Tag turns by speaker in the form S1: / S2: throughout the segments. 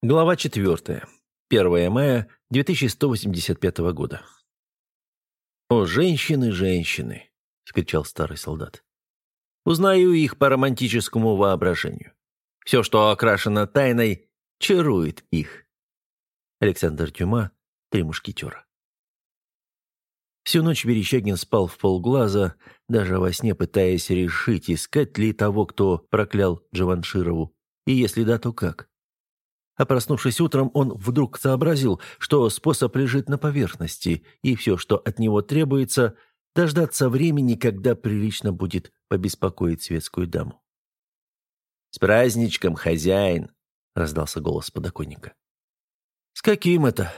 S1: Глава 4. 1 мая 2185 года. «О, женщины, женщины!» — скричал старый солдат. «Узнаю их по романтическому воображению. Все, что окрашено тайной, чарует их». Александр Тюма, «Три мушкетера». Всю ночь Верещагин спал в полглаза, даже во сне пытаясь решить, искать ли того, кто проклял Джаванширову, и если да, то как. А проснувшись утром, он вдруг сообразил, что способ лежит на поверхности, и все, что от него требуется, дождаться времени, когда прилично будет побеспокоить светскую даму. «С праздничком, хозяин!» — раздался голос подоконника. «С каким это?»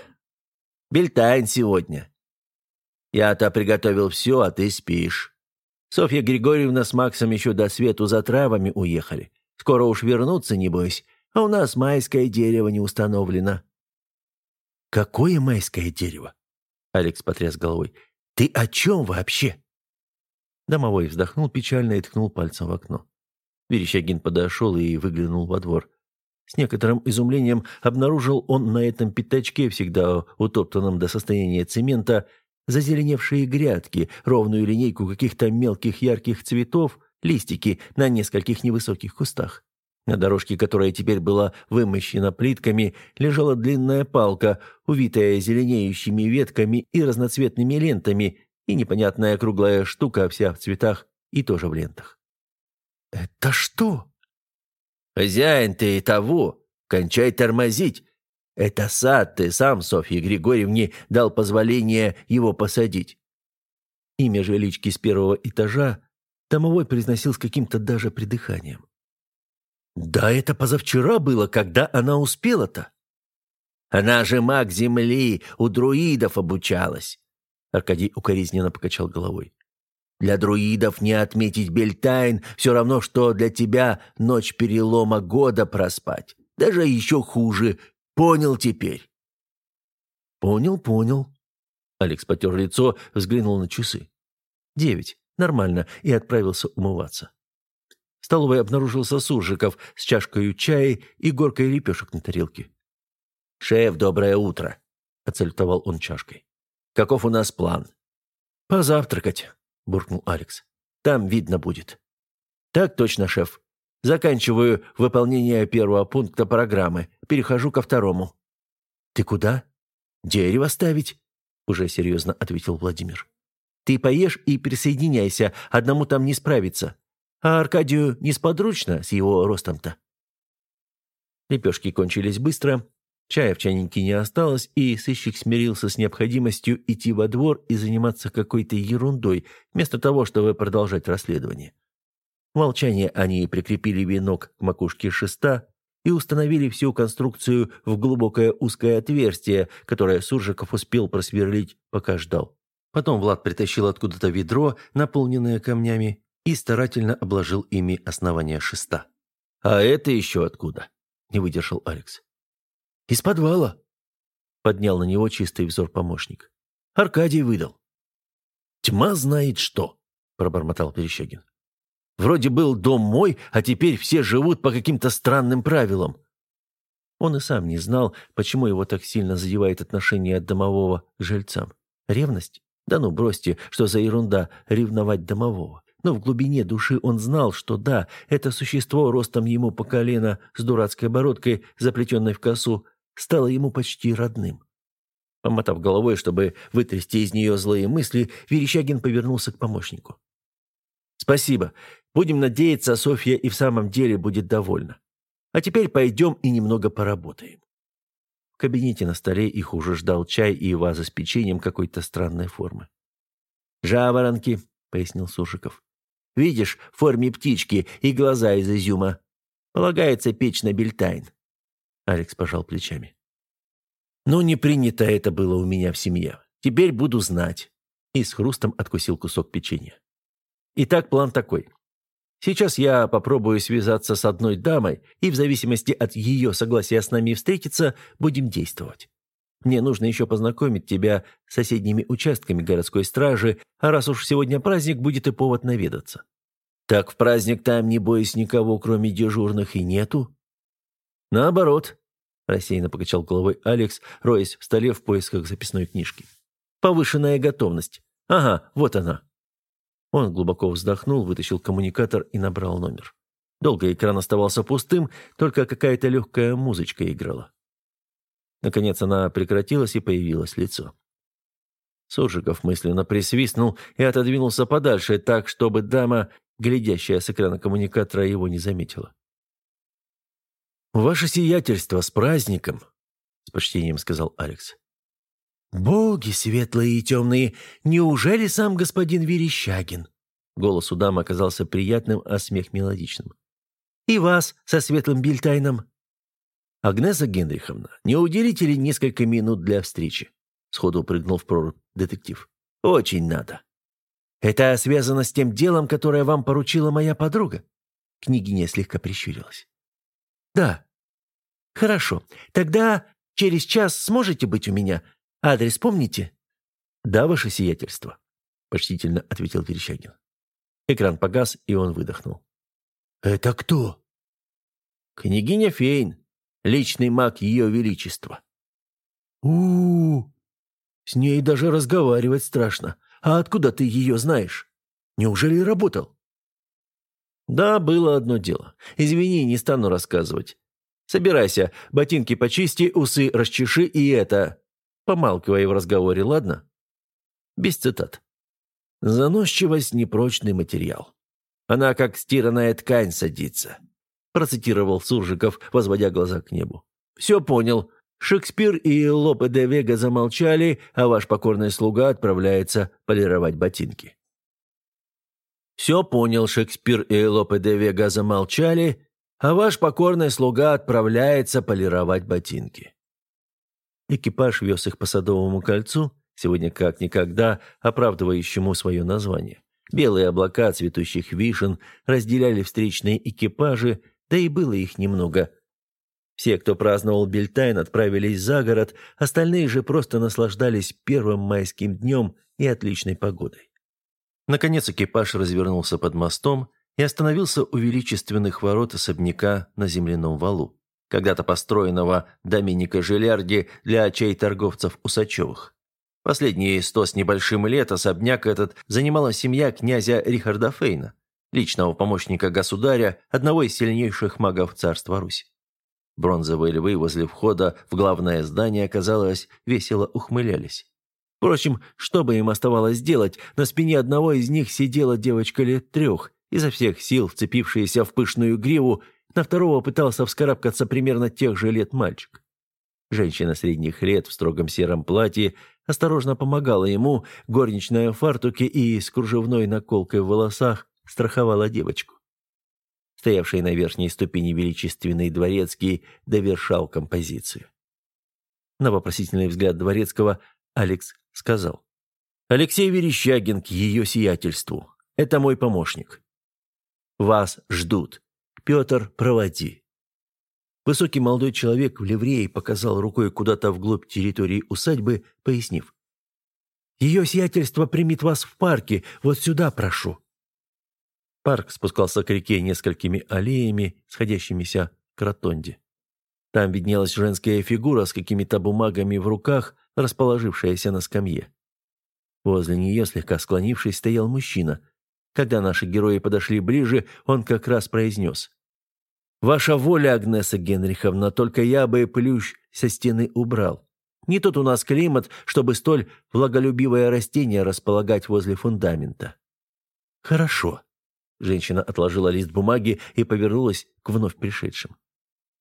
S1: «Бельтайн сегодня. Я-то приготовил все, а ты спишь. Софья Григорьевна с Максом еще до свету за травами уехали. Скоро уж вернутся, небось, а у нас майское дерево не установлено». «Какое майское дерево?» Алекс потряс головой. «Ты о чем вообще?» Домовой вздохнул печально и ткнул пальцем в окно. Верещагин подошел и выглянул во двор. С некоторым изумлением обнаружил он на этом пятачке, всегда утоптанном до состояния цемента, зазеленевшие грядки, ровную линейку каких-то мелких ярких цветов, листики на нескольких невысоких кустах. На дорожке, которая теперь была вымощена плитками, лежала длинная палка, увитая зеленеющими ветками и разноцветными лентами, и непонятная круглая штука, вся в цветах и тоже в лентах. «Это что?» «Хозяин ты и того! Кончай тормозить! Это сад, ты сам Софье Григорьевне дал позволение его посадить!» Имя жилички с первого этажа домовой произносил с каким-то даже придыханием. Да это позавчера было, когда она успела-то. Она же маг земли, у друидов обучалась. Аркадий укоризненно покачал головой. Для друидов не отметить Бельтайн все равно, что для тебя ночь перелома года проспать. Даже еще хуже. Понял теперь? Понял, понял. Алекс потер лицо, взглянул на часы. Девять. Нормально. И отправился умываться. Столовой обнаружился Суржиков с чашкой чая и горкой лепешек на тарелке. «Шеф, доброе утро!» — оцельтовал он чашкой. «Каков у нас план?» «Позавтракать», — буркнул Алекс. «Там видно будет». «Так точно, шеф. Заканчиваю выполнение первого пункта программы. Перехожу ко второму». «Ты куда?» «Дерево ставить», — уже серьезно ответил Владимир. «Ты поешь и присоединяйся, одному там не справиться. А Аркадию несподручно с его ростом-то. Лепешки кончились быстро, чая в чайнике не осталось, и сыщик смирился с необходимостью идти во двор и заниматься какой-то ерундой, вместо того, чтобы продолжать расследование. В молчании они прикрепили венок к макушке шеста и установили всю конструкцию в глубокое узкое отверстие, которое Суржиков успел просверлить, пока ждал. Потом Влад притащил откуда-то ведро, наполненное камнями, и старательно обложил ими основание шеста. «А это еще откуда?» – не выдержал Алекс. «Из подвала», – поднял на него чистый взор помощник. «Аркадий выдал». «Тьма знает что», – пробормотал Перещагин. «Вроде был дом мой, а теперь все живут по каким-то странным правилам». Он и сам не знал, почему его так сильно задевает отношение домового к жильцам. Ревность? Да ну бросьте, что за ерунда ревновать домового. Но в глубине души он знал, что да, это существо ростом ему по колено с дурацкой бородкой, заплетенной в косу, стало ему почти родным. Помотав головой, чтобы вытрясти из нее злые мысли, Верещагин повернулся к помощнику. «Спасибо. Будем надеяться, Софья и в самом деле будет довольна. А теперь пойдем и немного поработаем». В кабинете на столе их уже ждал чай и ваза с печеньем какой-то странной формы. «Жаворонки», — пояснил Суржиков. Видишь, в форме птички и глаза из изюма. Полагается печь на бельтайн». Алекс пожал плечами. «Ну, не принято это было у меня в семье. Теперь буду знать». И с хрустом откусил кусок печенья. Итак, план такой. Сейчас я попробую связаться с одной дамой, и в зависимости от ее согласия с нами встретиться, будем действовать. Мне нужно еще познакомить тебя с соседними участками городской стражи, а раз уж сегодня праздник, будет и повод наведаться. Так в праздник там, не боясь никого, кроме дежурных, и нету? Наоборот. рассеянно покачал головой Алекс, роясь в столе в поисках записной книжки. «Повышенная готовность. Ага, вот она». Он глубоко вздохнул, вытащил коммуникатор и набрал номер. Долго экран оставался пустым, только какая-то легкая музычка играла. Наконец она прекратилась, и появилось лицо. Суржиков мысленно присвистнул и отодвинулся подальше, так, чтобы дама, глядящая с экрана коммуникатора, его не заметила. «Ваше сиятельство, с праздником!» — с почтением сказал Алекс. «Боги светлые и темные, неужели сам господин Верещагин?» Голос у дамы оказался приятным, а смех мелодичным. «И вас со светлым бильтайном!» «Агнеса Генриховна, не уделите ли несколько минут для встречи?» Сходу прыгнул в прорубь детектив. «Очень надо». «Это связано с тем делом, которое вам поручила моя подруга?» Княгиня слегка прищурилась. «Да». «Хорошо. Тогда через час сможете быть у меня? Адрес помните?» «Да, ваше сиятельство», — почтительно ответил Верещагин. Экран погас, и он выдохнул. «Это кто?» «Княгиня Фейн, личный маг Ее Величества». у, -у, -у С ней даже разговаривать страшно. А откуда ты ее знаешь? Неужели работал?» «Да, было одно дело. Извини, не стану рассказывать. Собирайся, ботинки почисти, усы расчеши и это...» Помалкивай в разговоре, ладно? Без цитат. «Заносчивость – непрочный материал. Она, как стиранная ткань, садится», – процитировал Суржиков, возводя глаза к небу. «Все понял. Шекспир и Лопе де Вега замолчали, а ваш покорный слуга отправляется полировать ботинки». «Все понял, Шекспир и Лопе де Вега замолчали, а ваш покорный слуга отправляется полировать ботинки». Экипаж вез их по Садовому кольцу, сегодня как никогда оправдывающему свое название. Белые облака цветущих вишен разделяли встречные экипажи, да и было их немного. Все, кто праздновал Бельтайн, отправились за город, остальные же просто наслаждались первым майским днем и отличной погодой. Наконец экипаж развернулся под мостом и остановился у величественных ворот особняка на земляном валу когда-то построенного Доминика Жилярди для очей торговцев Усачевых. Последние сто с небольшим лет особняк этот занимала семья князя Рихарда Фейна, личного помощника государя, одного из сильнейших магов царства Русь. Бронзовые львы возле входа в главное здание, казалось, весело ухмылялись. Впрочем, что бы им оставалось делать, на спине одного из них сидела девочка лет трех, изо всех сил вцепившаяся в пышную гриву на второго пытался вскарабкаться примерно тех же лет мальчик. Женщина средних лет в строгом сером платье осторожно помогала ему, горничная в фартуке и с кружевной наколкой в волосах страховала девочку. Стоявший на верхней ступени величественный дворецкий довершал композицию. На вопросительный взгляд дворецкого Алекс сказал. «Алексей Верещагин к ее сиятельству. Это мой помощник. Вас ждут. Петр, проводи». Высокий молодой человек в ливрее показал рукой куда-то вглубь территории усадьбы, пояснив. «Ее сиятельство примет вас в парке, вот сюда прошу». Парк спускался к реке несколькими аллеями, сходящимися к ротонде. Там виднелась женская фигура с какими-то бумагами в руках, расположившаяся на скамье. Возле нее, слегка склонившись, стоял мужчина. Когда наши герои подошли ближе, он как раз произнес. «Ваша воля, Агнеса Генриховна, только я бы плющ со стены убрал. Не тот у нас климат, чтобы столь влаголюбивое растение располагать возле фундамента». «Хорошо». Женщина отложила лист бумаги и повернулась к вновь пришедшим.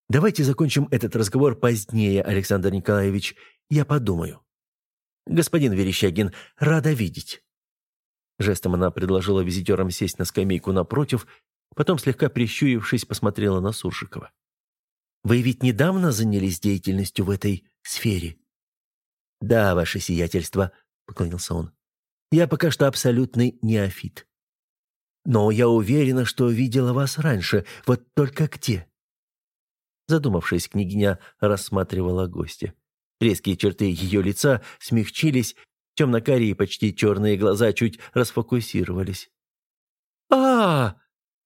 S1: «Давайте закончим этот разговор позднее, Александр Николаевич. Я подумаю». «Господин Верещагин, рада видеть». Жестом она предложила визитерам сесть на скамейку напротив, потом, слегка прищурившись, посмотрела на Суржикова. «Вы ведь недавно занялись деятельностью в этой сфере?» «Да, ваше сиятельство», — поклонился он. «Я пока что абсолютный неофит. Но я уверена, что видела вас раньше, вот только где?» Задумавшись, княгиня рассматривала гостя. Резкие черты ее лица смягчились, Темно-карие, почти черные глаза чуть расфокусировались. а,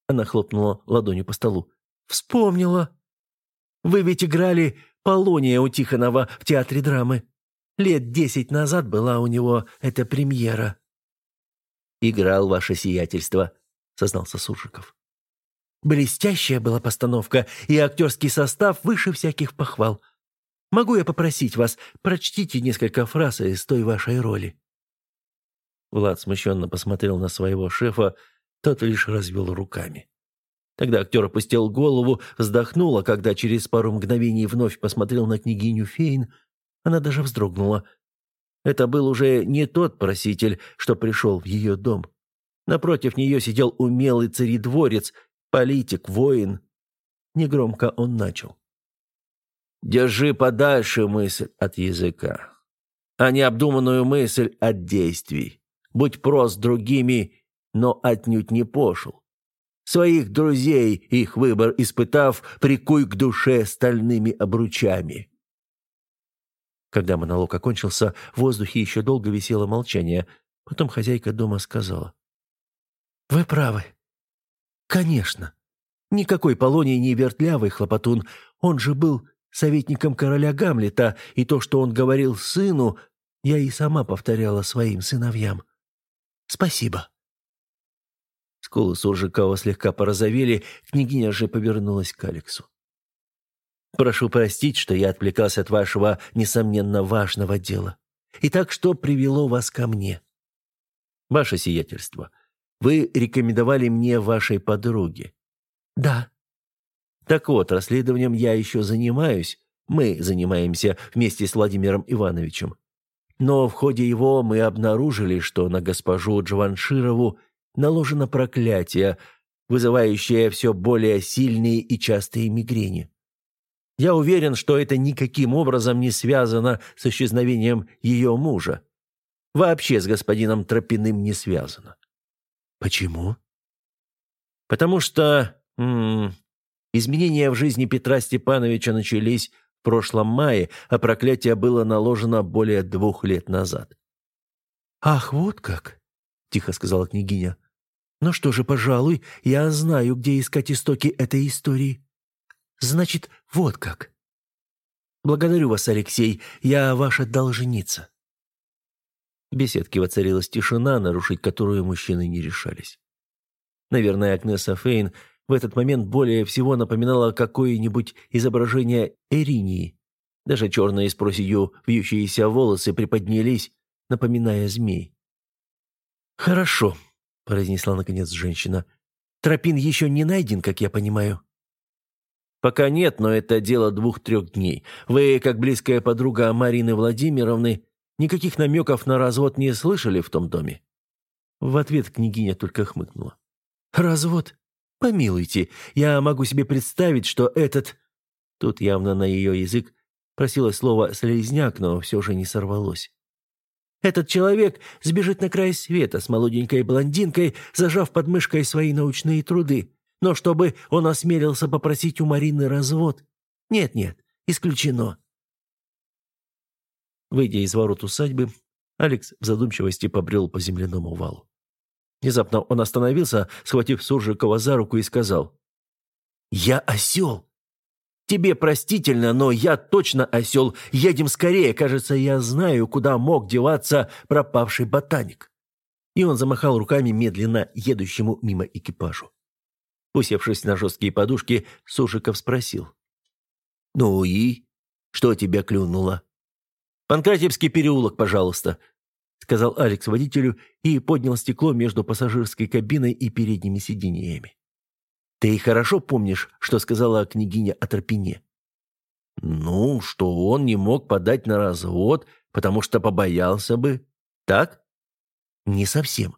S1: Она хлопнула ладонью по столу. «Вспомнила! Вы ведь играли
S2: Полония у Тихонова в театре драмы. Лет десять назад была у него эта премьера».
S1: «Играл ваше сиятельство», — сознался Суржиков.
S2: «Блестящая была постановка, и актерский состав выше всяких похвал. Могу я попросить вас, прочтите несколько фраз из той вашей роли?»
S1: Влад смущенно посмотрел на своего шефа, тот лишь развел руками. Тогда актер опустил голову, вздохнул, а когда через пару мгновений вновь посмотрел на княгиню Фейн, она даже вздрогнула. Это был уже не тот проситель, что пришел в ее дом. Напротив нее сидел умелый царедворец, политик, воин. Негромко он начал. «Держи подальше мысль от языка, а необдуманную мысль от действий. Будь прост другими, но отнюдь не пошел. Своих друзей, их выбор испытав, прикуй к душе стальными обручами. Когда монолог окончился, в воздухе еще долго висело молчание. Потом хозяйка дома сказала.
S2: «Вы правы. Конечно. Никакой Полоний не вертлявый хлопотун. Он же был советником короля Гамлета, и то, что он говорил сыну, я и сама повторяла своим сыновьям. Спасибо».
S1: Скулы Суржикова слегка порозовели, княгиня же повернулась к Алексу. «Прошу простить, что я отвлекался от вашего, несомненно, важного дела. Итак, что привело вас ко мне?» «Ваше сиятельство, вы рекомендовали мне вашей подруге».
S2: «Да».
S1: «Так вот, расследованием я еще занимаюсь. Мы занимаемся вместе с Владимиром Ивановичем. Но в ходе его мы обнаружили, что на госпожу Джованширову наложено проклятие, вызывающее все более сильные и частые мигрени. Я уверен, что это никаким образом не связано с исчезновением ее мужа. Вообще с господином Тропиным не связано.
S2: Почему?
S1: Потому что м -м, изменения в жизни Петра Степановича начались в прошлом мае, а проклятие было наложено более двух лет назад.
S2: «Ах, вот как!» — тихо сказала княгиня. Ну что же, пожалуй, я знаю, где искать истоки этой истории. Значит, вот как. Благодарю вас, Алексей, я ваша должница.
S1: Беседке воцарилась тишина, нарушить которую мужчины не решались. Наверное, Агнеса Фейн в этот момент более всего напоминала какое-нибудь изображение Эринии. Даже черные с проседью вьющиеся волосы приподнялись, напоминая змей. «Хорошо», — произнесла наконец женщина. «Тропин еще не найден, как я понимаю». «Пока нет, но это дело двух-трех дней. Вы, как близкая подруга Марины Владимировны, никаких намеков на развод не слышали в том доме?» В ответ княгиня только хмыкнула.
S2: «Развод? Помилуйте, я могу себе представить, что этот...»
S1: Тут явно на ее язык просилось слово «слезняк», но все же не сорвалось.
S2: Этот человек сбежит на край света с молоденькой блондинкой, зажав под мышкой свои научные труды. Но чтобы он осмелился попросить у Марины развод? Нет-нет, исключено.
S1: Выйдя из ворот усадьбы, Алекс в задумчивости побрел по земляному валу. Внезапно он остановился, схватив Суржикова за руку и сказал. «Я осел! Тебе простительно, но я точно осел. Едем скорее. Кажется, я знаю, куда мог деваться пропавший ботаник». И он замахал руками медленно едущему мимо экипажу. Усевшись на жесткие подушки, Сушиков спросил. «Ну и? Что тебя клюнуло?» «Панкратевский переулок, пожалуйста», — сказал Алекс водителю и поднял стекло между пассажирской кабиной и передними сиденьями. Ты хорошо помнишь, что сказала княгиня о Тропине?» «Ну, что он не мог подать на развод, потому что побоялся бы. Так?» «Не совсем.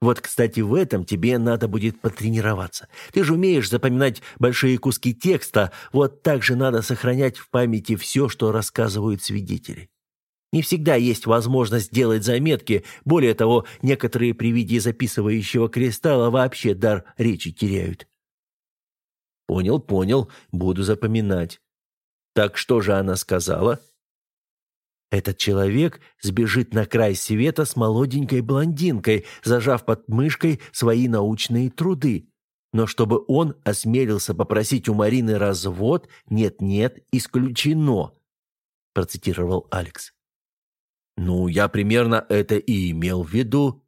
S1: Вот, кстати, в этом тебе надо будет потренироваться. Ты же умеешь запоминать большие куски текста, вот так же надо сохранять в памяти все, что рассказывают свидетели. Не всегда есть возможность делать заметки, более того, некоторые при виде записывающего кристалла вообще дар речи теряют. Понял, понял, буду запоминать. Так что же она сказала? Этот человек сбежит на край света с молоденькой блондинкой, зажав под мышкой свои научные труды.
S2: Но чтобы он осмелился попросить у Марины развод, нет-нет, исключено, процитировал Алекс. Ну, я примерно это и имел в виду.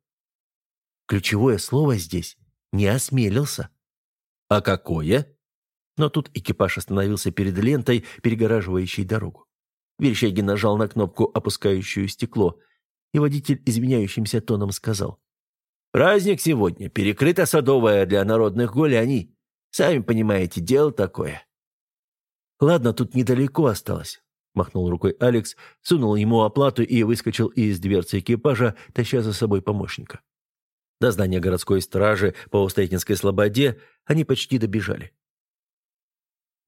S2: Ключевое слово здесь «не осмелился». А какое? Но тут экипаж остановился перед лентой, перегораживающей дорогу. Верещагин нажал на кнопку, опускающую стекло, и водитель изменяющимся тоном сказал. «Праздник сегодня, перекрыта садовая для народных гуляний. Сами понимаете, дело такое». «Ладно, тут недалеко осталось», — махнул рукой Алекс, сунул ему оплату и выскочил из дверцы экипажа, таща за собой помощника. До здания городской стражи по Устайтинской слободе они почти добежали.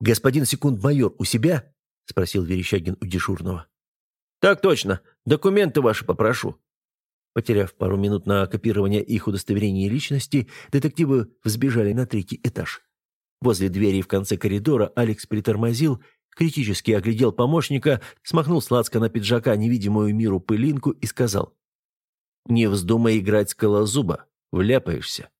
S2: «Господин секунд-майор у себя?» — спросил Верещагин у дежурного. «Так точно. Документы ваши попрошу». Потеряв пару минут на копирование их удостоверения личности, детективы взбежали на третий этаж. Возле двери в конце коридора Алекс притормозил, критически оглядел помощника, смахнул сладко на пиджака невидимую миру пылинку и сказал. «Не вздумай играть скалозуба, вляпаешься».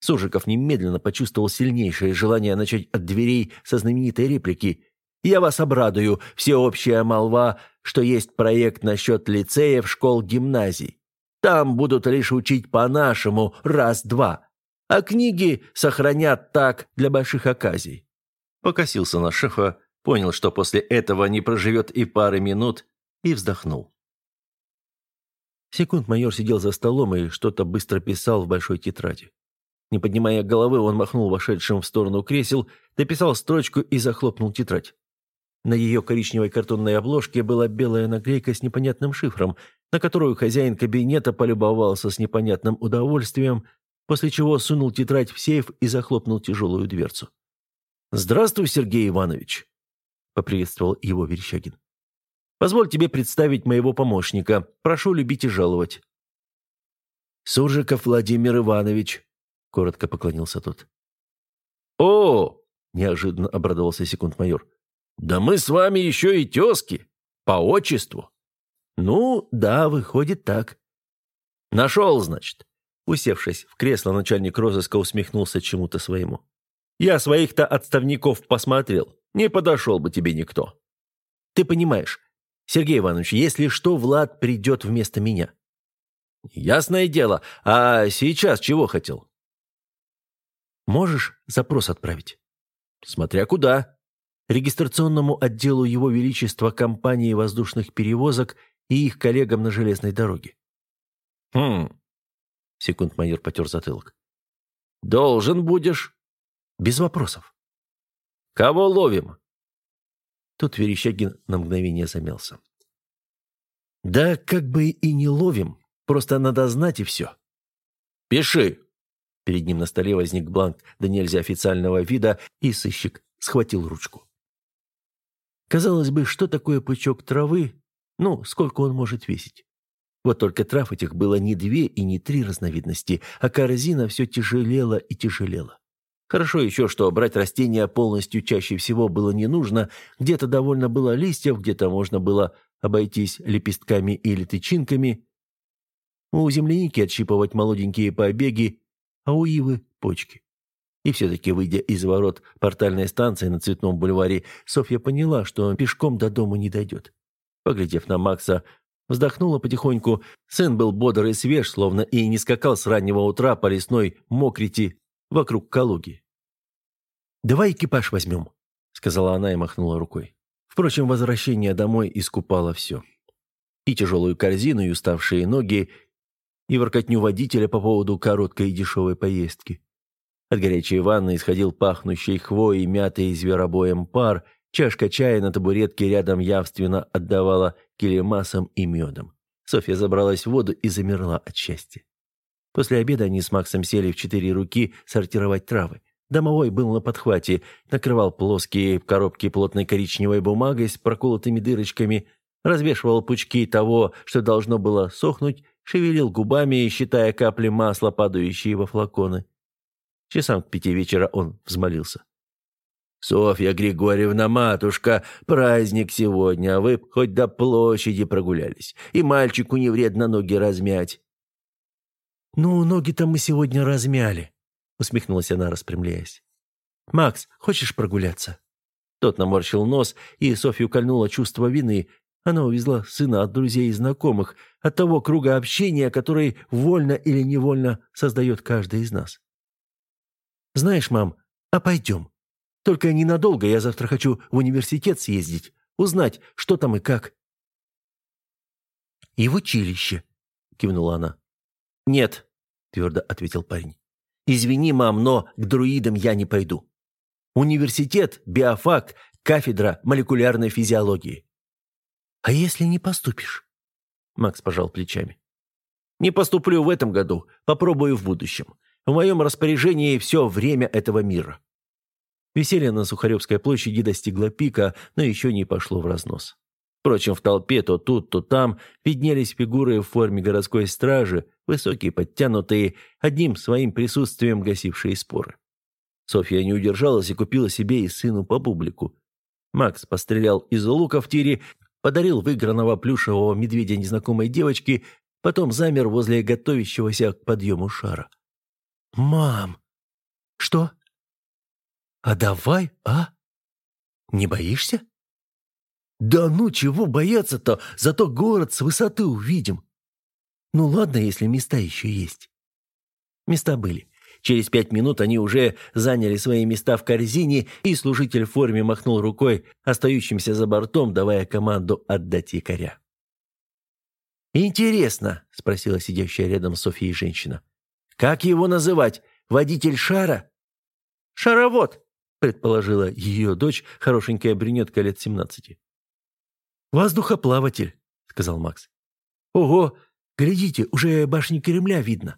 S2: Сужиков немедленно почувствовал сильнейшее желание начать от дверей со знаменитой реплики я вас обрадую. Всеобщая молва, что есть проект насчет лицеев, школ, гимназий. Там будут лишь учить по-нашему раз-два. А книги сохранят так для больших оказий». Покосился на шефа, понял, что после этого не проживет и пары минут, и вздохнул. Секунд майор сидел за столом и что-то быстро писал в большой тетради. Не поднимая головы, он махнул вошедшим в сторону кресел, дописал строчку и захлопнул тетрадь. На ее коричневой картонной обложке была белая наклейка с непонятным шифром, на которую хозяин кабинета полюбовался с непонятным удовольствием, после чего сунул тетрадь в сейф и захлопнул тяжелую дверцу. «Здравствуй, Сергей Иванович», — поприветствовал его Верещагин. «Позволь тебе представить моего помощника. Прошу любить и жаловать». «Суржиков Владимир Иванович», — коротко поклонился тот.
S1: «О!»
S2: — неожиданно обрадовался секунд-майор.
S1: «Да мы с вами еще и тезки. По отчеству».
S2: «Ну, да, выходит так».
S1: «Нашел, значит».
S2: Усевшись в кресло, начальник розыска усмехнулся чему-то своему. «Я своих-то отставников посмотрел. Не подошел бы тебе никто». «Ты понимаешь, Сергей Иванович, если что, Влад придет вместо меня».
S1: «Ясное дело. А сейчас чего хотел?»
S2: «Можешь запрос отправить?»
S1: «Смотря куда»
S2: регистрационному отделу Его Величества компании воздушных перевозок и их коллегам на железной дороге.
S1: «Хм...» — секунд-майор потер затылок. «Должен будешь?»
S2: «Без вопросов».
S1: «Кого ловим?»
S2: Тут Верещагин на мгновение замялся. «Да как бы и не ловим, просто надо знать и все».
S1: «Пиши!»
S2: Перед ним на столе возник бланк да нельзя официального вида, и сыщик схватил ручку. Казалось бы, что такое пучок травы? Ну, сколько он может весить? Вот только трав этих было не две и не три разновидности, а корзина все тяжелела и тяжелела. Хорошо еще, что брать растения полностью чаще всего было не нужно, где-то довольно было листьев, где-то можно было обойтись лепестками или тычинками. У земляники отщипывать молоденькие побеги, а у ивы – почки. И все-таки, выйдя из ворот портальной станции на Цветном бульваре, Софья поняла, что пешком до дома не дойдет. Поглядев на Макса, вздохнула потихоньку. Сын был бодр и свеж, словно и не скакал с раннего утра по лесной мокрити вокруг Калуги. «Давай экипаж возьмем», — сказала она и махнула рукой. Впрочем, возвращение домой искупало все. И тяжелую корзину, и уставшие ноги, и воркотню водителя по поводу короткой и дешевой поездки. От горячей ванны исходил пахнущий хвоей, мятой зверобоем пар, чашка чая на табуретке рядом явственно отдавала келемасом и медом. Софья забралась в воду и замерла от счастья. После обеда они с Максом сели в четыре руки сортировать травы. Домовой был на подхвате, накрывал плоские коробки плотной коричневой бумагой с проколотыми дырочками, развешивал пучки того, что должно было сохнуть, шевелил губами, считая капли масла, падающие во флаконы. Часам к пяти вечера он взмолился. «Софья Григорьевна, матушка, праздник сегодня, а вы хоть до площади прогулялись, и мальчику не вредно ноги размять». «Ну, ноги-то мы сегодня размяли», — усмехнулась она, распрямляясь. «Макс, хочешь прогуляться?» Тот наморщил нос, и Софью кольнуло чувство вины. Она увезла сына от друзей и знакомых, от того круга общения, который вольно или невольно создает каждый из нас. «Знаешь, мам, а пойдем. Только ненадолго, я завтра хочу в университет съездить, узнать, что там и как». «И в училище», — кивнула она. «Нет», — твердо ответил парень. «Извини, мам, но к друидам я не пойду. Университет, биофак, кафедра молекулярной физиологии». «А если не поступишь?» Макс пожал плечами. «Не поступлю в этом году, попробую в будущем. В моем распоряжении все время этого мира». Веселье на Сухаревской площади достигло пика, но еще не пошло в разнос. Впрочем, в толпе то тут, то там виднелись фигуры в форме городской стражи, высокие, подтянутые, одним своим присутствием гасившие споры. Софья не удержалась и купила себе и сыну по бублику. Макс пострелял из лука в тире, подарил выигранного плюшевого медведя незнакомой девочке, потом замер возле готовящегося к подъему шара. «Мам!» «Что?» «А давай, а? Не боишься?» «Да ну, чего бояться-то? Зато город с высоты увидим». «Ну ладно, если места еще есть». Места были. Через пять минут они уже заняли свои места в корзине, и служитель в форме махнул рукой остающимся за бортом, давая команду отдать якоря. «Интересно», — спросила сидящая рядом с Софией женщина. «Как его называть? Водитель шара?» «Шаровод», — предположила ее дочь, хорошенькая брюнетка лет семнадцати. «Воздухоплаватель», — сказал Макс. «Ого, глядите, уже башни Кремля видно».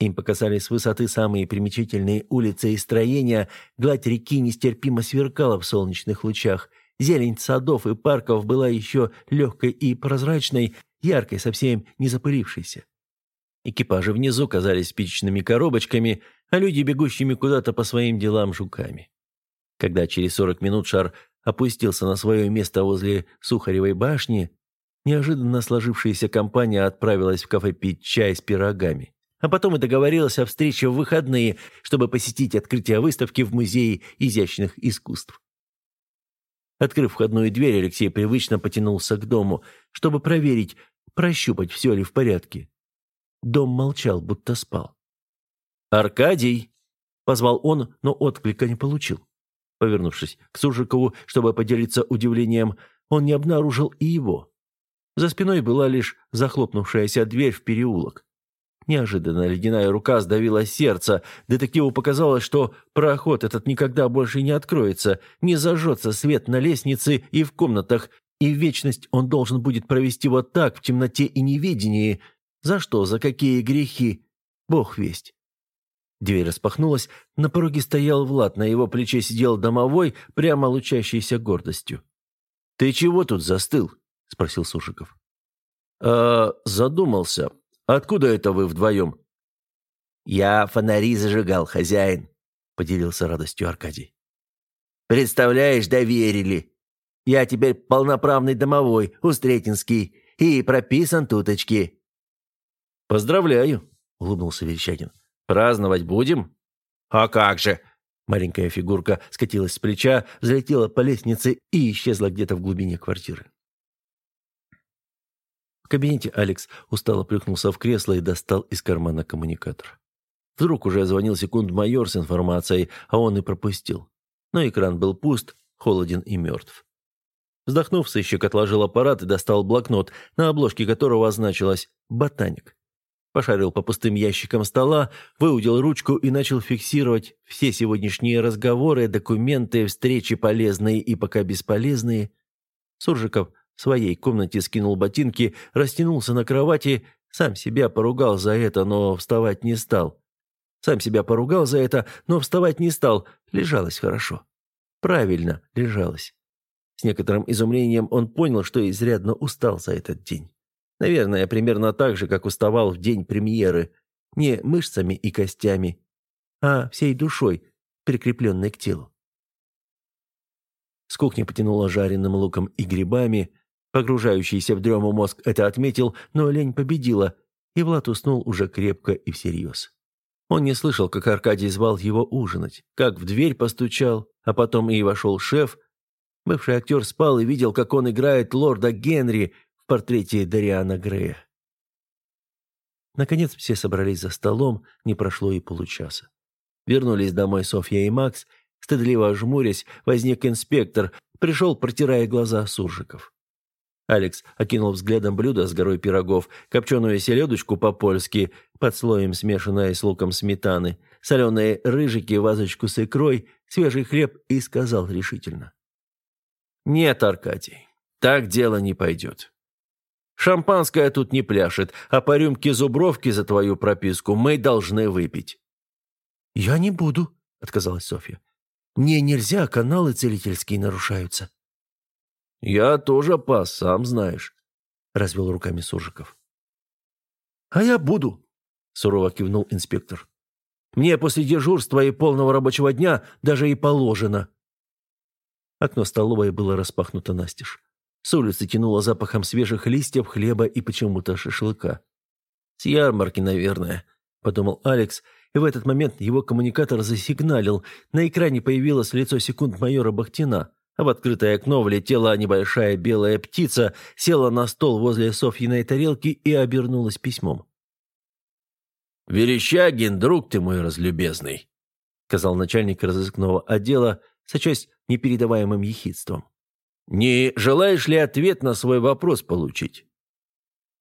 S2: Им показались с высоты самые примечательные улицы и строения, гладь реки нестерпимо сверкала в солнечных лучах, зелень садов и парков была еще легкой и прозрачной, яркой, совсем не запылившейся. Экипажи внизу казались спичечными коробочками, а люди бегущими куда-то по своим делам жуками. Когда через сорок минут шар опустился на свое место возле Сухаревой башни, неожиданно сложившаяся компания отправилась в кафе пить чай с пирогами. А потом и договорилась о встрече в выходные, чтобы посетить открытие выставки в Музее изящных искусств. Открыв входную дверь, Алексей привычно потянулся к дому, чтобы проверить, прощупать, все ли в порядке. Дом молчал, будто спал. «Аркадий!» — позвал он, но отклика не получил. Повернувшись к Суржикову, чтобы поделиться удивлением, он не обнаружил и его. За спиной была лишь захлопнувшаяся дверь в переулок. Неожиданно ледяная рука сдавила сердце. Детективу показалось, что проход этот никогда больше не откроется, не зажжется свет на лестнице и в комнатах, и вечность он должен будет провести вот так, в темноте и неведении. За что, за какие грехи? Бог весть. Дверь распахнулась, на пороге стоял Влад, на его плече сидел домовой, прямо лучащийся гордостью. «Ты чего тут застыл?» — спросил Сушиков. «А, задумался. Откуда это вы вдвоем?» «Я фонари зажигал, хозяин», — поделился радостью Аркадий. «Представляешь, доверили. Я теперь полноправный домовой, Устретинский, и прописан туточки».
S1: «Поздравляю», — улыбнулся Верещагин. Праздновать будем?» «А как же!» Маленькая фигурка скатилась с плеча, взлетела по лестнице и исчезла где-то в глубине квартиры. В кабинете Алекс устало плюхнулся в кресло и достал из кармана коммуникатор. Вдруг уже звонил секунд-майор с информацией, а он и пропустил. Но экран был пуст, холоден и мертв. Вздохнув, сыщик отложил аппарат и достал блокнот, на обложке которого значилось «Ботаник» пошарил по пустым ящикам стола, выудил ручку и начал фиксировать все сегодняшние разговоры, документы, встречи полезные и пока бесполезные. Суржиков в своей комнате скинул ботинки, растянулся на кровати, сам себя поругал за это, но вставать не стал. Сам себя поругал за это, но вставать не стал, лежалось хорошо. Правильно лежалось. С некоторым изумлением он понял, что изрядно устал за этот день. Наверное, примерно так же, как уставал в день премьеры. Не мышцами и костями, а всей душой, прикрепленной к телу. С кухни потянуло жареным луком и грибами. Погружающийся в дрему мозг это отметил, но лень победила, и Влад уснул уже крепко и всерьез. Он не слышал, как Аркадий звал его ужинать, как в дверь постучал, а потом и вошел шеф. Бывший актер спал и видел, как он играет лорда Генри в портрете Дариана Грея. Наконец все собрались за столом, не прошло и получаса. Вернулись домой Софья и Макс. Стыдливо ожмурясь, возник инспектор, пришел, протирая глаза суржиков. Алекс окинул взглядом блюдо с горой пирогов, копченую селедочку по-польски, под слоем смешанной с луком сметаны, соленые рыжики, вазочку с икрой, свежий хлеб и сказал решительно. «Нет, Аркадий, так дело не пойдет. Шампанское тут не пляшет, а по рюмке зубровки за твою прописку мы должны выпить».
S2: «Я не буду», — отказалась Софья. «Мне нельзя, каналы целительские нарушаются».
S1: «Я тоже пас, сам знаешь», — развел руками Суржиков.
S2: «А я буду», — сурово кивнул инспектор. «Мне после дежурства и полного рабочего дня даже и положено».
S1: Окно столовой было распахнуто настежь. С улицы тянуло запахом свежих листьев, хлеба и почему-то шашлыка. «С ярмарки, наверное», — подумал Алекс, и в этот момент его коммуникатор засигналил. На экране появилось лицо секунд-майора Бахтина а в открытое окно влетела небольшая белая птица, села на стол возле Софьиной тарелки и обернулась письмом. «Верещагин, друг ты мой разлюбезный», — сказал начальник разыскного отдела, сочась непередаваемым ехидством. «Не желаешь ли ответ на свой вопрос получить?»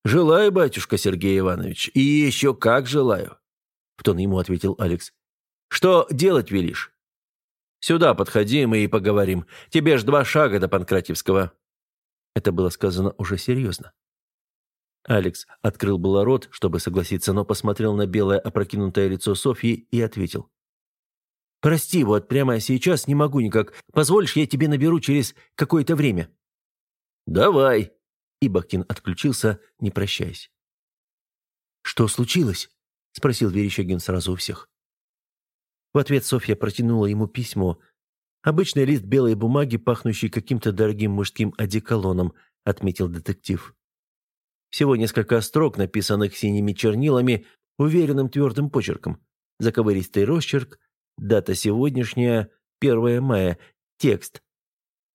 S1: «Желаю, батюшка Сергей Иванович, и еще как желаю», — в тон ему ответил Алекс. «Что делать велишь?» Сюда подходи, мы и поговорим. Тебе ж два шага до Панкратевского». Это было сказано уже серьезно. Алекс открыл было рот, чтобы согласиться, но посмотрел на белое опрокинутое лицо Софьи и ответил. «Прости, вот прямо сейчас не могу никак. Позволишь, я тебе наберу через какое-то время?» «Давай!» И Бахтин отключился, не прощаясь.
S2: «Что случилось?» — спросил Верещагин сразу у всех.
S1: В ответ Софья протянула ему письмо. «Обычный лист белой бумаги, пахнущий каким-то дорогим мужским одеколоном», — отметил детектив. Всего несколько строк, написанных синими чернилами, уверенным твердым почерком. Заковыристый росчерк, дата сегодняшняя, 1 мая, текст.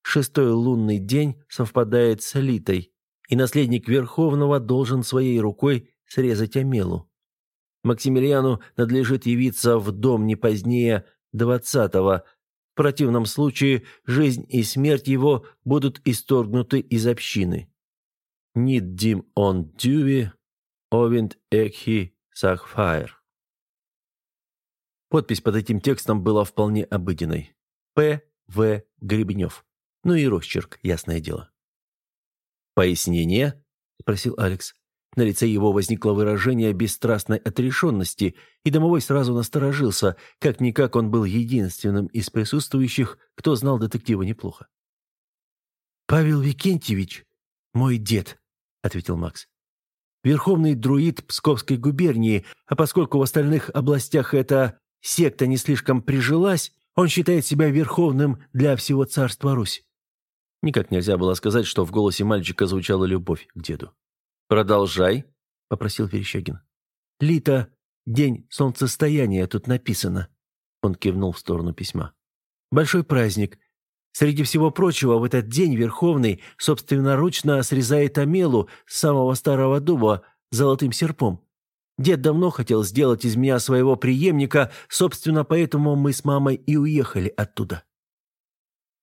S1: Шестой лунный день совпадает с Литой, и наследник Верховного должен своей рукой срезать Амелу. Максимилиану надлежит явиться в дом не позднее двадцатого. В противном случае жизнь и смерть его будут исторгнуты из общины. Нид дим он дюви, овинт экхи сахфайр. Подпись под этим текстом была вполне обыденной. П. В. Гребенев. Ну и росчерк, ясное дело. «Пояснение?» – спросил Алекс. На лице его возникло выражение бесстрастной отрешенности, и домовой сразу насторожился, как-никак он был единственным из присутствующих, кто знал детектива неплохо.
S2: «Павел Викентьевич, мой дед», — ответил Макс. «Верховный друид Псковской губернии, а поскольку в остальных областях эта секта не слишком прижилась, он считает себя верховным для всего царства Русь».
S1: Никак нельзя было сказать, что в голосе мальчика звучала любовь к деду. «Продолжай», — попросил Верещагин.
S2: «Лита, день солнцестояния тут написано», — он кивнул в сторону письма. «Большой праздник. Среди всего прочего, в этот день Верховный собственноручно срезает Амелу с самого старого дуба золотым серпом. Дед давно хотел сделать из меня своего преемника, собственно, поэтому мы с мамой и уехали оттуда».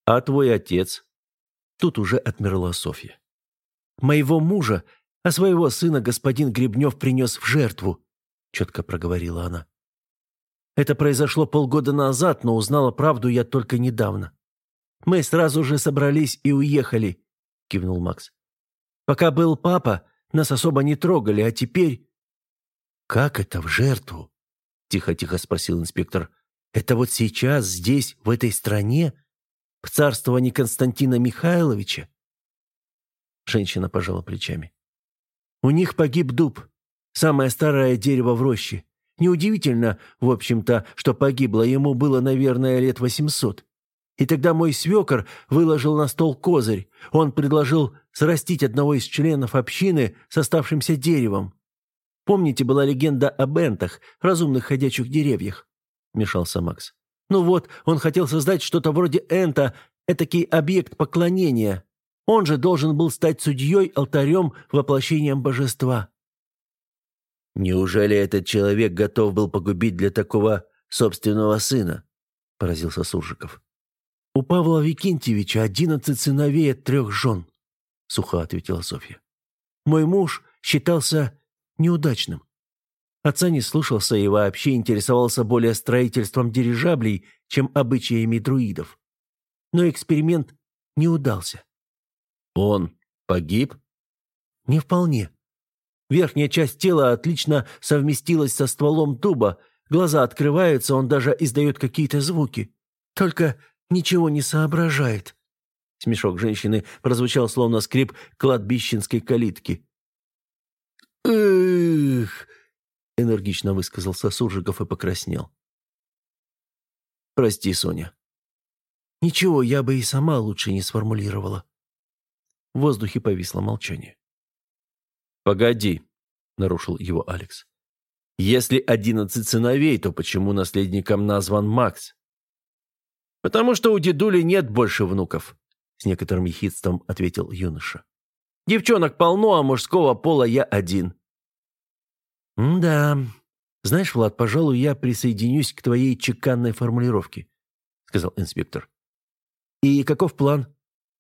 S1: «А твой отец?»
S2: Тут уже отмерла Софья. «Моего мужа а своего сына господин Гребнев принес в жертву», — четко проговорила она. «Это произошло полгода назад, но узнала правду я только недавно. Мы сразу же собрались и уехали», — кивнул Макс. «Пока был папа, нас особо не трогали, а теперь...» «Как это в жертву?» — тихо-тихо спросил инспектор. «Это вот сейчас, здесь, в этой стране? В царствовании Константина Михайловича?» Женщина пожала плечами. У них погиб дуб, самое старое дерево в роще. Неудивительно, в общем-то, что погибло, ему было, наверное, лет восемьсот. И тогда мой свекор выложил на стол козырь. Он предложил срастить одного из членов общины с оставшимся деревом. Помните, была легенда о бентах, разумных ходячих деревьях?» — вмешался Макс. «Ну вот, он хотел создать что-то вроде энта, этакий объект поклонения. Он же должен был стать судьей, алтарем, воплощением божества».
S1: «Неужели этот человек готов был погубить для такого собственного сына?» — поразился Суржиков.
S2: «У Павла Викентьевича одиннадцать сыновей от трех жен», — сухо ответила Софья. «Мой муж считался неудачным. Отца не слушался и вообще интересовался более строительством дирижаблей, чем обычаями друидов. Но эксперимент не удался.
S1: «Он погиб?»
S2: «Не вполне. Верхняя часть тела отлично совместилась со стволом дуба, глаза открываются, он даже издает какие-то звуки. Только ничего не соображает». Смешок женщины прозвучал словно скрип кладбищенской калитки. «Эх!» — энергично высказался Суржиков и покраснел.
S1: «Прости, Соня».
S2: «Ничего, я бы и сама лучше не сформулировала». В воздухе повисло молчание.
S1: «Погоди», — нарушил его Алекс. «Если одиннадцать сыновей, то почему наследником назван Макс?» «Потому что у дедули нет больше внуков», — с некоторым ехидством ответил юноша. «Девчонок полно, а мужского пола я один».
S2: «Да. Знаешь, Влад, пожалуй, я присоединюсь к твоей чеканной формулировке», — сказал инспектор. «И каков план?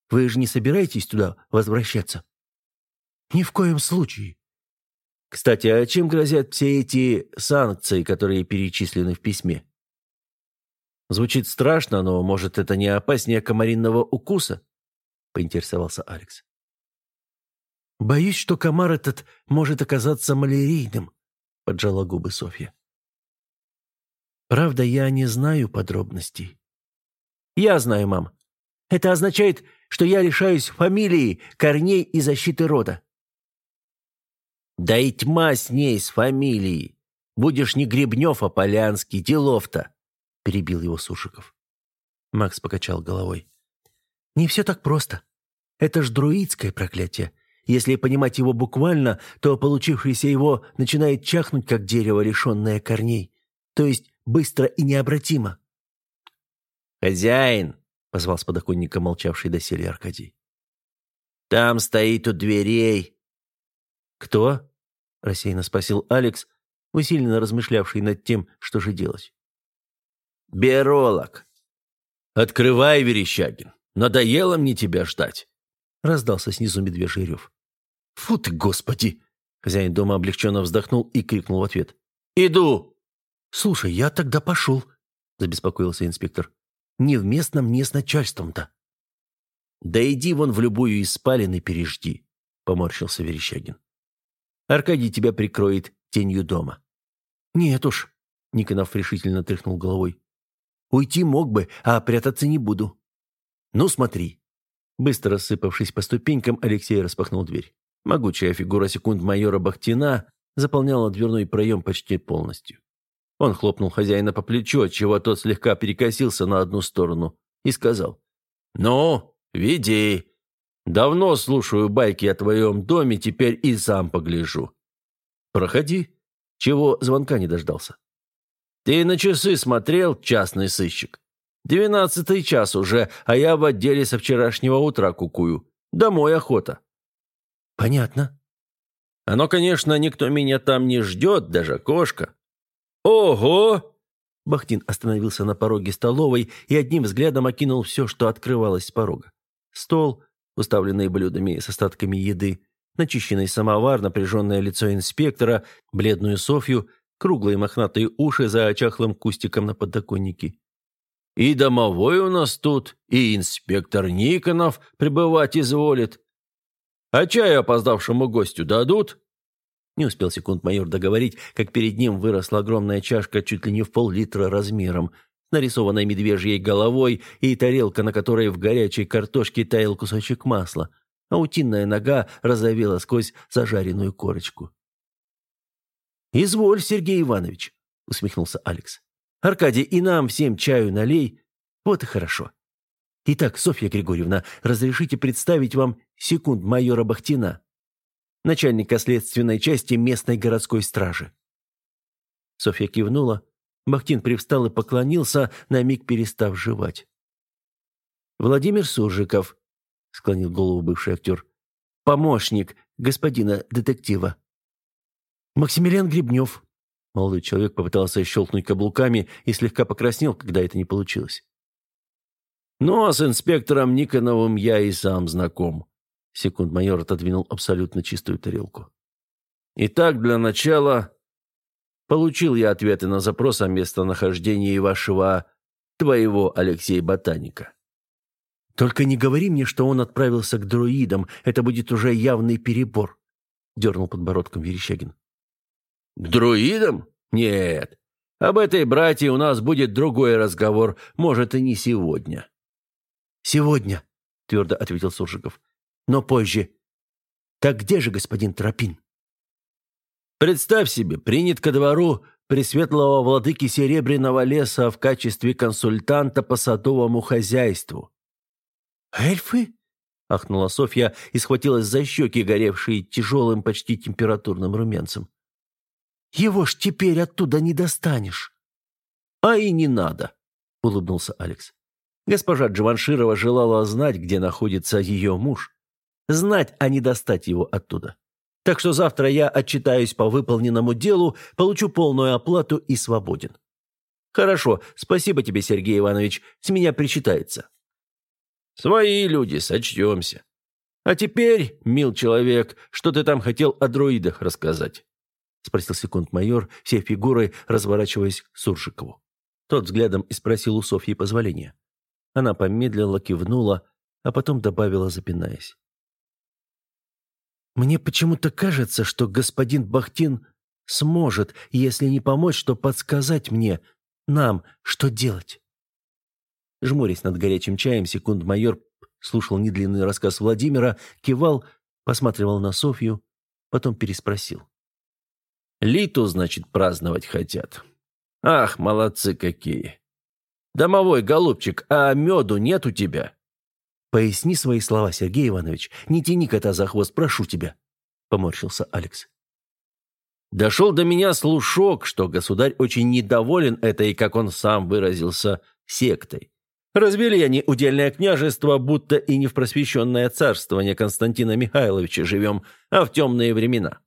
S2: Вы же не собираетесь туда возвращаться?» «Ни в коем случае».
S1: «Кстати, а чем грозят все эти санкции, которые перечислены в письме?» «Звучит страшно, но, может, это не опаснее комаринного укуса?» — поинтересовался Алекс.
S2: «Боюсь, что комар этот может оказаться малярийным», — поджала губы Софья. «Правда, я не знаю подробностей». «Я знаю, мам. Это означает, что я лишаюсь фамилии, корней и защиты рода».
S1: «Да и тьма с ней, с фамилией. Будешь не Гребнев, а Полянский, делов-то», — перебил его Сушиков.
S2: Макс покачал головой. «Не все так просто. Это ж друидское проклятие. Если понимать его буквально, то получившийся его начинает чахнуть, как дерево, лишенное корней. То есть быстро и необратимо.
S1: «Хозяин!» — позвал с подоконника молчавший доселе Аркадий. «Там стоит у дверей».
S2: «Кто?» — рассеянно спросил Алекс, усиленно размышлявший над тем, что же делать.
S1: «Биолог». «Открывай, Верещагин. Надоело мне тебя ждать», — раздался снизу медвежий рев.
S2: «Фу ты, господи!» Хозяин дома облегченно вздохнул и крикнул в ответ.
S1: «Иду!»
S2: «Слушай, я тогда пошел», — забеспокоился инспектор. «Невместно мне с начальством-то».
S1: «Да иди вон в любую из спален и пережди», — поморщился Верещагин. «Аркадий тебя прикроет тенью дома».
S2: «Нет уж», — Никонов решительно тряхнул головой. «Уйти мог бы, а прятаться не буду».
S1: «Ну, смотри».
S2: Быстро рассыпавшись по ступенькам, Алексей распахнул дверь. Могучая фигура секунд-майора Бахтина заполняла дверной проем почти полностью. Он хлопнул хозяина по плечу, отчего тот слегка перекосился на одну сторону, и сказал.
S1: «Ну, веди. Давно слушаю байки о твоем доме, теперь и сам погляжу».
S2: «Проходи. Чего звонка не дождался?»
S1: «Ты на часы смотрел, частный сыщик? Двенадцатый час уже, а я в отделе со вчерашнего утра кукую. Домой охота».
S2: «Понятно».
S1: «Оно, конечно, никто меня там не ждет, даже кошка». «Ого!»
S2: Бахтин остановился на пороге столовой и одним взглядом окинул все, что открывалось с порога. Стол, уставленный блюдами с остатками еды, начищенный самовар, напряженное лицо инспектора, бледную Софью, круглые мохнатые уши за чахлым кустиком на подоконнике.
S1: «И домовой у нас тут, и инспектор Никонов пребывать изволит. А чаю опоздавшему гостю дадут?»
S2: Не успел секунд-майор договорить, как перед ним выросла огромная чашка чуть ли не в пол-литра размером, нарисованной медвежьей головой и тарелка, на которой в горячей картошке таял кусочек масла, а утиная нога разовела сквозь зажаренную корочку. «Изволь, Сергей Иванович», — усмехнулся Алекс. «Аркадий, и нам всем чаю налей. Вот и хорошо. Итак, Софья Григорьевна, разрешите представить вам секунд майора Бахтина». начальника следственной части местной городской стражи. Софья кивнула. Бахтин привстал и поклонился, на миг перестав жевать. «Владимир Суржиков», — склонил голову бывший актер, — «помощник господина детектива». «Максимилиан Гребнев». Молодой человек попытался щелкнуть каблуками и слегка покраснел, когда это не получилось.
S1: «Ну, а с инспектором Никоновым я и сам знаком», — секунд-майор отодвинул абсолютно чистую тарелку. «Итак, для начала Получил я ответы на запрос о местонахождении вашего... твоего Алексея Ботаника.
S2: «Только не говори мне, что он отправился к друидам. Это будет уже явный перебор», — дернул подбородком Верещагин.
S1: «К друидам? Нет. Об этой братье у нас будет другой разговор, может, и не сегодня».
S2: «Сегодня», — твердо ответил Суржиков. «Но позже. Так где же господин Тропин?»
S1: Представь себе, принят ко двору пресветлого владыки Серебряного леса в качестве консультанта по садовому хозяйству.
S2: «Эльфы?» — ахнула Софья и схватилась за щеки, горевшие тяжелым, почти температурным румянцем. «Его ж теперь оттуда не достанешь».
S1: «А и не надо», — улыбнулся Алекс. Госпожа Джаванширова желала знать, где находится ее муж. Знать, а не достать его оттуда. Так что завтра я отчитаюсь по выполненному делу, получу полную оплату и свободен. Хорошо, спасибо тебе, Сергей Иванович, с меня причитается. Свои люди, сочтемся. А теперь, мил человек, что ты там хотел о друидах рассказать? Спросил секунд-майор, всей фигурой разворачиваясь к Суржикову. Тот взглядом и спросил у Софьи позволения. Она помедлила, кивнула, а потом добавила, запинаясь.
S2: Мне почему-то кажется, что господин Бахтин сможет, если не помочь, то подсказать мне, нам, что делать.
S1: Жмурясь над горячим чаем, секунд-майор слушал недлинный рассказ Владимира, кивал, посматривал на Софью, потом переспросил. «Литу, значит, праздновать хотят. Ах, молодцы какие! Домовой, голубчик, а меду нет у тебя?»
S2: «Поясни свои слова, Сергей Иванович. Не тяни кота за хвост, прошу тебя», — поморщился Алекс.
S1: Дошел до меня слушок, что государь очень недоволен этой, как он сам выразился, сектой. Развели они удельное княжество, будто и не в просвещенное царствование Константина Михайловича живем, а в темные времена.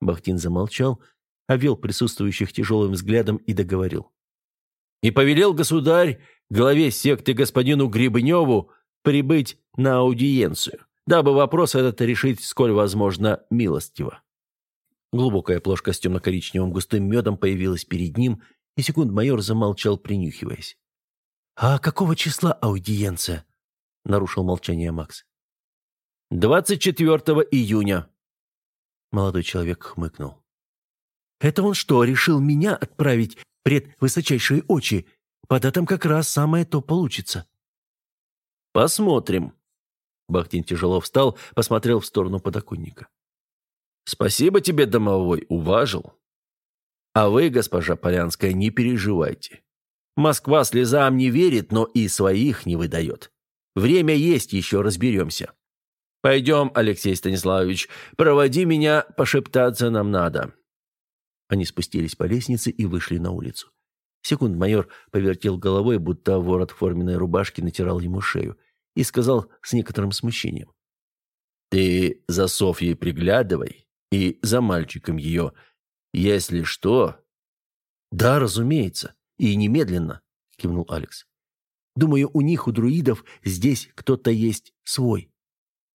S2: Бахтин замолчал, овел присутствующих тяжелым взглядом и договорил.
S1: И повелел государь главе секты господину Грибневу прибыть на аудиенцию, дабы вопрос этот решить сколь возможно милостиво.
S2: Глубокая плошка с темно-коричневым густым медом появилась перед ним, и секунд-майор замолчал, принюхиваясь. «А какого числа аудиенция?» — нарушил молчание Макс.
S1: «Двадцать четвертого июня».
S2: Молодой человек хмыкнул. «Это он что, решил меня отправить пред высочайшие очи? Под этом как раз самое то получится».
S1: «Посмотрим». Бахтин тяжело встал, посмотрел в сторону подоконника. «Спасибо тебе, домовой, уважил. А вы, госпожа Полянская, не переживайте. Москва слезам не верит, но и своих не выдает. Время есть, еще разберемся. Пойдем, Алексей Станиславович, проводи меня, пошептаться нам надо».
S2: Они спустились по лестнице и вышли на улицу. Секунд-майор повертел головой, будто ворот форменной рубашки натирал ему шею, и сказал с некоторым смущением.
S1: «Ты за Софьей приглядывай и за мальчиком ее. Если что...»
S2: «Да, разумеется, и немедленно», — кивнул Алекс. «Думаю, у них, у друидов, здесь кто-то есть свой».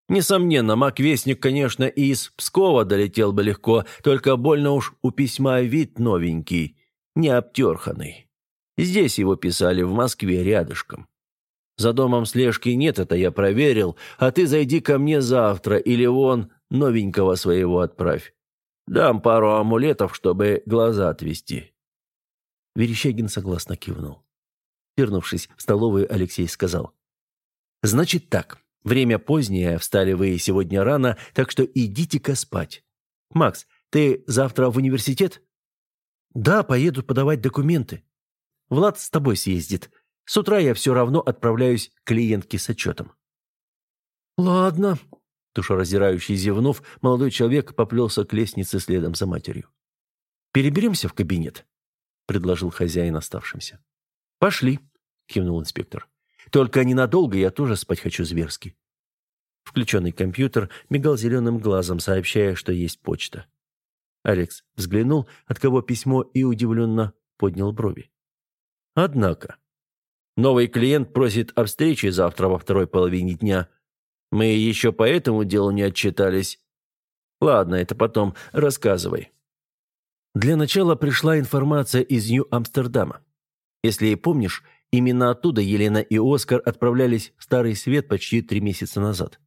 S1: Несомненно, маг-вестник, конечно, и из Пскова долетел бы легко, только больно уж у письма вид новенький не обтерханный. Здесь его писали, в Москве, рядышком. За домом слежки нет, это я проверил, а ты зайди ко мне завтра или вон новенького своего отправь. Дам пару амулетов, чтобы глаза отвести».
S2: Верещагин согласно кивнул. Вернувшись в столовую, Алексей сказал. «Значит так, время позднее, встали вы сегодня рано, так что идите-ка спать. Макс, ты завтра в университет?» «Да, поеду подавать документы. Влад с тобой съездит. С утра я все равно отправляюсь к клиентке с отчетом». «Ладно»,
S1: Тушераздирающий зевнув, молодой человек поплелся к лестнице следом за матерью. «Переберемся в кабинет», — предложил хозяин оставшимся. «Пошли», — кивнул инспектор. «Только ненадолго, я тоже спать хочу зверски». Включенный компьютер мигал зеленым глазом, сообщая, что есть почта. Алекс взглянул, от кого письмо, и удивленно поднял брови. «Однако, новый клиент просит о встрече завтра во второй половине дня. Мы еще по этому делу не отчитались. Ладно, это потом. Рассказывай». Для начала пришла информация из Нью-Амстердама. Если и помнишь, именно оттуда Елена и Оскар отправлялись в Старый Свет почти три месяца назад.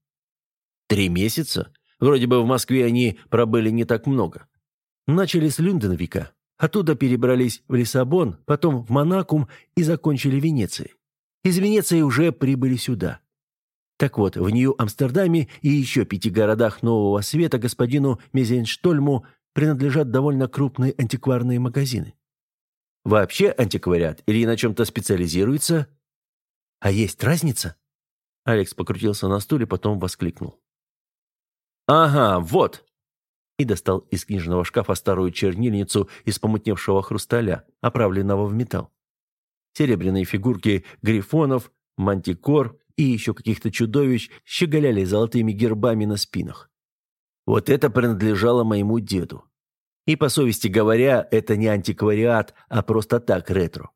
S1: Три месяца? Вроде бы в Москве они пробыли не так много. Начали с Люнденвика, оттуда перебрались в Лиссабон, потом в Монакум и закончили Венецией. Из Венеции уже прибыли сюда. Так вот, в Нью-Амстердаме и еще пяти городах Нового Света господину Мезенштольму принадлежат довольно крупные антикварные магазины. Вообще антиквариат или на чем-то специализируется? А есть разница? Алекс покрутился на стуле, потом воскликнул. «Ага, вот!» И достал из книжного шкафа старую чернильницу из помутневшего хрусталя, оправленного в металл. Серебряные фигурки грифонов, мантикор и еще каких-то чудовищ щеголяли золотыми гербами на спинах. Вот это принадлежало моему деду. И, по совести говоря, это не антиквариат, а просто так ретро.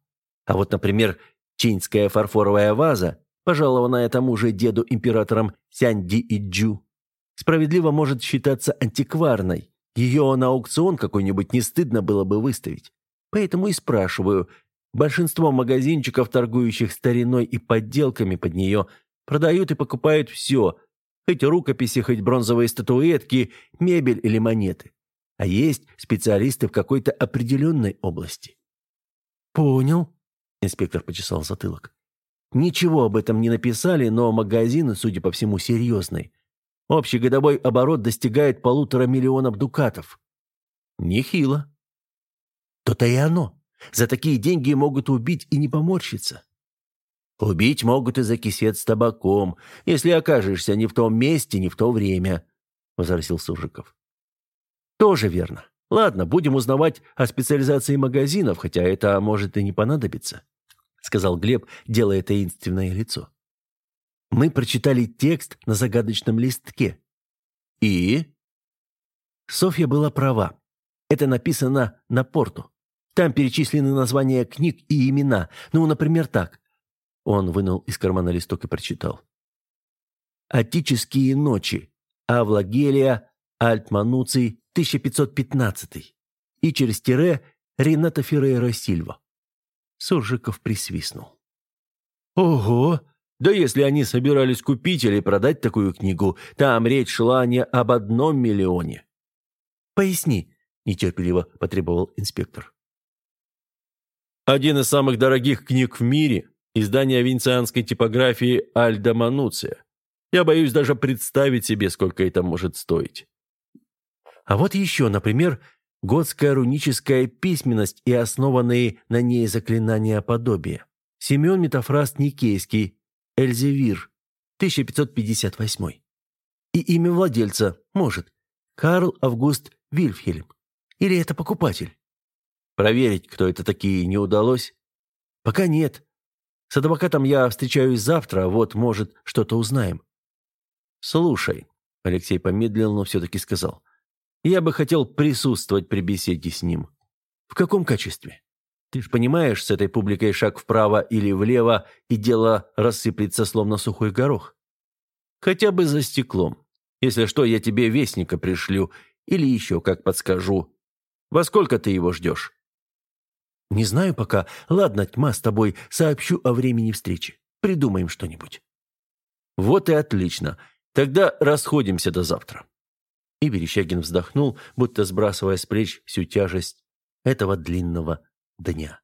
S1: А вот, например, чинская фарфоровая ваза, пожалованная тому же деду императором Сянди Иджу, справедливо может считаться антикварной. Ее на аукцион какой-нибудь не стыдно было бы выставить. Поэтому и спрашиваю, большинство магазинчиков, торгующих стариной и подделками под нее, продают и покупают все, хоть рукописи, хоть бронзовые статуэтки, мебель или монеты. А есть специалисты в какой-то определенной области. «Понял», — инспектор почесал затылок. «Ничего об этом не написали, но магазины, судя по всему, серьезные. Общий годовой оборот достигает полутора миллионов дукатов. Нехило. То-то и оно. За такие деньги могут убить и не поморщиться. Убить могут и за кисет с табаком, если окажешься не в том месте, не в то время, — возразил Суржиков. Тоже верно. Ладно, будем узнавать о специализации магазинов, хотя это может и не понадобиться, — сказал Глеб, делая таинственное лицо. Мы прочитали текст на загадочном листке. И? Софья была права. Это написано на порту. Там перечислены названия книг и имена. Ну, например, так. Он вынул из кармана листок и прочитал. «Отические ночи. Авла Гелия, Альтмануций, 1515». И через тире Рената Феррейра Сильва. Суржиков присвистнул. «Ого! Да если они собирались купить или продать такую книгу, там речь шла не об одном миллионе. «Поясни», – нетерпеливо потребовал инспектор. Один из самых дорогих книг в мире – издание венецианской типографии Альда Мануция. Я боюсь даже представить себе, сколько это может стоить. А вот еще, например, готская руническая письменность и основанные на ней заклинания подобия. Семен Метафраст Никейский, Эльзевир, 1558. И имя владельца, может, Карл Август Вильфхельм. Или это покупатель? Проверить, кто это такие, не удалось? Пока нет. С адвокатом я встречаюсь завтра, вот, может, что-то узнаем. Слушай, Алексей помедлил, но все-таки сказал. Я бы хотел присутствовать при беседе с ним. В каком качестве? Ты ж понимаешь, с этой публикой шаг вправо или влево, и дело рассыплется, словно сухой горох. Хотя бы за стеклом. Если что, я тебе вестника пришлю, или еще как подскажу. Во сколько ты его ждешь?» «Не знаю пока. Ладно, тьма с тобой. Сообщу о времени встречи. Придумаем что-нибудь». «Вот и отлично. Тогда расходимся до завтра». И Верещагин вздохнул, будто сбрасывая с плеч всю тяжесть этого длинного дня.